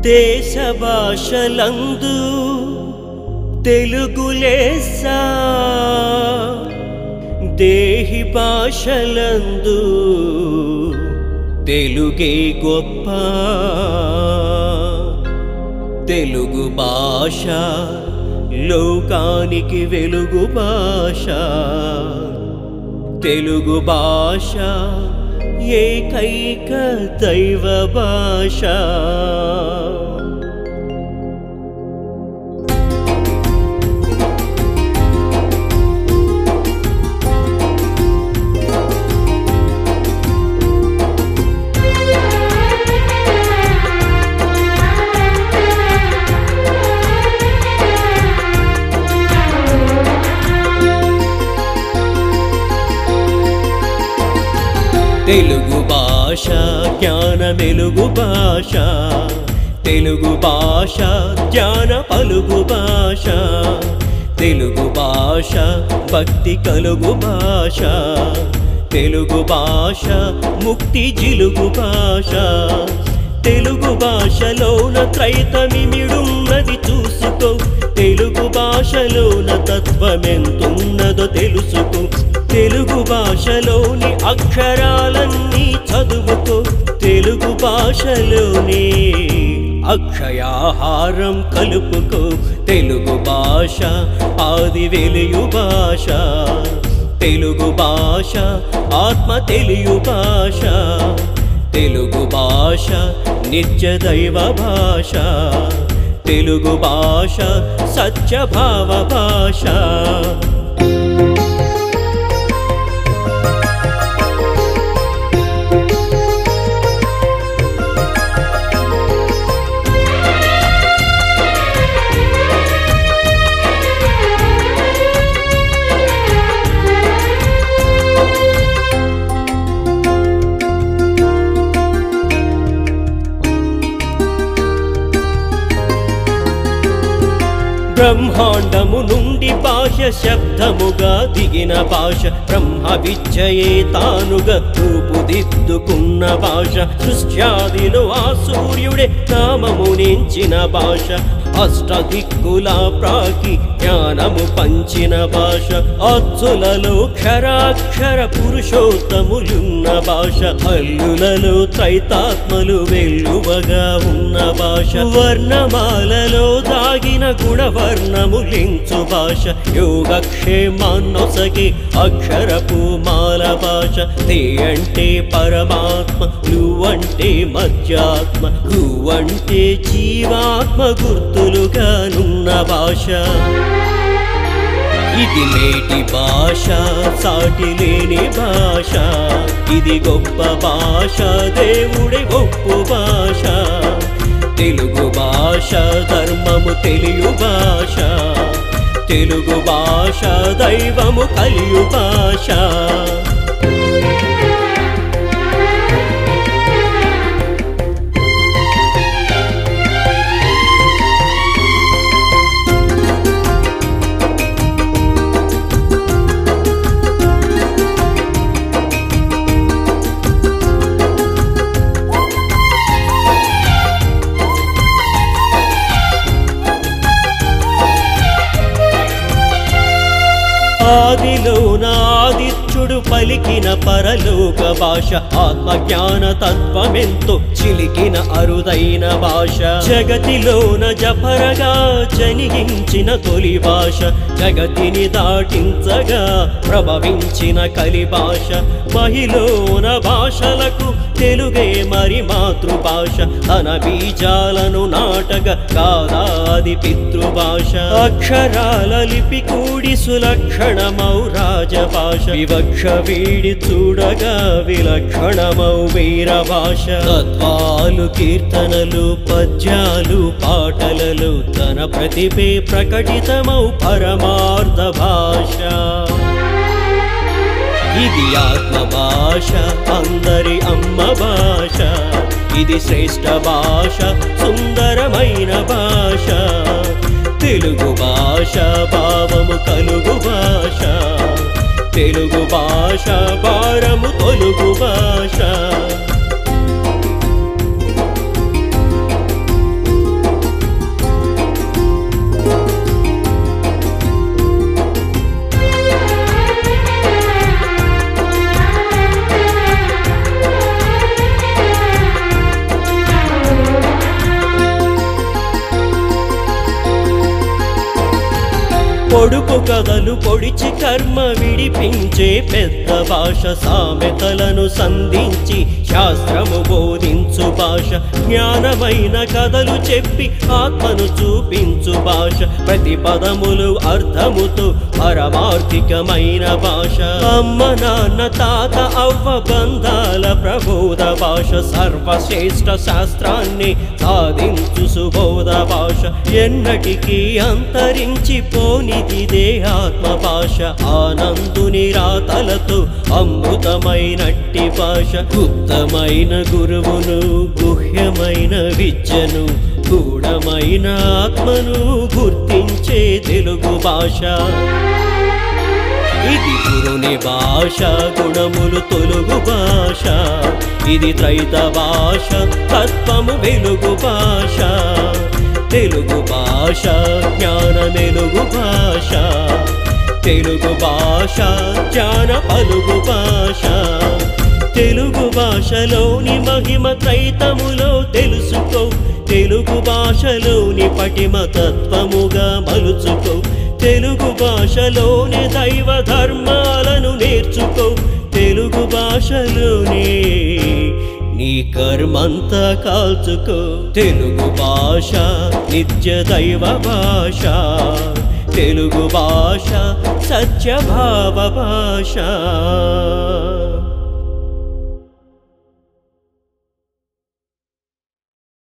దేశ భాషలందు తెలుగులేసా దేహి భాషలందు తెలుగే గొప్ప. తెలుగు భాష లోకానికి వెలుగు భాష. తెలుగు భాష एकैकदैवभाषा భాష జ్ఞాన మెలుగు భాష. తెలుగు భాష జ్ఞాన పలుగు భాష. తెలుగు భాష భక్తి కలుగు భాష. తెలుగు భాష ముక్తి జిలుగు భాష. తెలుగు భాషలోన త్రైతమిమిడున్నది చూసుకో. తెలుగు భాషలోన తత్వమెంతున్నదో తెలుసుకో. తెలుగు భాషలోని అక్షరాలన్నీ చదువుతో తెలుగు భాషలోనే అక్షయాహారం కలుపుకో తెలుగు భాష ఆది వెలియు భాష తెలుగు భాష ఆత్మ తెలియు భాష తెలుగు భాష నిత్య దైవ భాష తెలుగు భాష సత్యభావ భాష. బ్రహ్మాండము నుండి భాష శబ్దముగా దిగిన భాష బ్రహ్మ విద్యయే తానుగా రూపుదిద్దుకున్న భాష సృష్ట్యాదిలో ఆ సూర్యుడే నామము నించిన భాష అష్టదిక్కుల ప్రాకి జ్ఞానము పంచిన భాష. అచ్చులలో క్షరాక్షర పురుషోత్తములున్న భాష. అల్లులలో త్రైతాత్మలు వెల్లువగా ఉన్న భాష. వర్ణమాలలో దాగిన గుణవర్ణములించు భాష. యోగక్షేమాన్నొసగి అక్షరపు మాల భాష. తే అంటే పరమాత్మ నువ్వంటే మధ్యాత్మ నువ్వంటే జీవాత్మ గుర్తులుగానున్న భాష. ఇది నేటి భాష సాటి లేని భాష. ఇది గొప్ప భాష దేవుడి గొప్ప భాష. తెలుగు భాష ధర్మము తెలియు భాష. తెలుగు భాష దైవము కలియు భాష. ఆదిలో నా పురుషుడు పలికిన పరలోక భాష ఆత్మజ్ఞాన తత్వమెంతో చిలికిన అరుదైన భాష. జగతిలోన జపరగా జనిగించిన తొలి భాష జగతిని దాటించగా ప్రభవించిన కలి భాష మహిళోన భాషలకు తెలుగే మరి మాతృభాష తన బీజాలను నాటక కాదాది పితృభాష. అక్షరాల లిపి కూడి సులక్షణమౌ రాజభాష. వివక్ష వీడి చూడగా విలక్షణమౌ వీర భాష తత్వాలు కీర్తనలు పద్యాలు పాటలలో తన ప్రతిభే ప్రకటితమౌ పరమార్థ భాష. ఇది ఆత్మ భాష అందరి అమ్మ భాష. ఇది శ్రేష్ఠ భాష సుందరమైన భాష. తెలుగు భాష భావము కలుగు భాష. తెలుగు భాష భారము తొలుగు భాష. పొడుపు కథలు పొడిచి కర్మ విడిపించే పెద్ద భాష సామెతలను సంధించి శాస్త్రము బోధించి భాష జ్ఞానమైన కథలు చెప్పి ఆత్మను చూపించు భాష. ప్రతి పదములు అర్థముతో పరమార్థికమైన భాష. అమ్మ నాన్న తాత అవ్వ బంధాల ప్రబోధ భాష. సర్వశ్రేష్ఠ శాస్త్రాన్ని సాధించు సుబోధ భాష. ఎన్నటికీ అంతరించిపోనిది దేహాత్మ ఆత్మ భాష. ఆనందుని రాతలతో అమృతమైనట్టి భాష. ఉత్తమైన గురువును గుహ్యమైన విద్యను గూఢమైన ఆత్మను గుర్తించే తెలుగు భాష. ఇది గురుని భాష గుణములు తొలుగు భాష. ఇది త్రైత భాష తత్వము వెలుగు భాష. తెలుగు భాష జ్ఞాన మెలుగు భాష. తెలుగు భాష జ్ఞాన పలుగు భాష. తెలుగు భాషలోని మహిమ త్రైతములో తెలుసుకో. తెలుగు భాషలోని పటిమ తత్వముగా మలుచుకో. తెలుగు భాషలోని దైవ ధర్మాలను నేర్చుకో. తెలుగు భాషలోనే నీ కర్మంతా కాల్చుకో. తెలుగు భాష నిత్య దైవ భాష. తెలుగు భాష సత్యభావ భాష.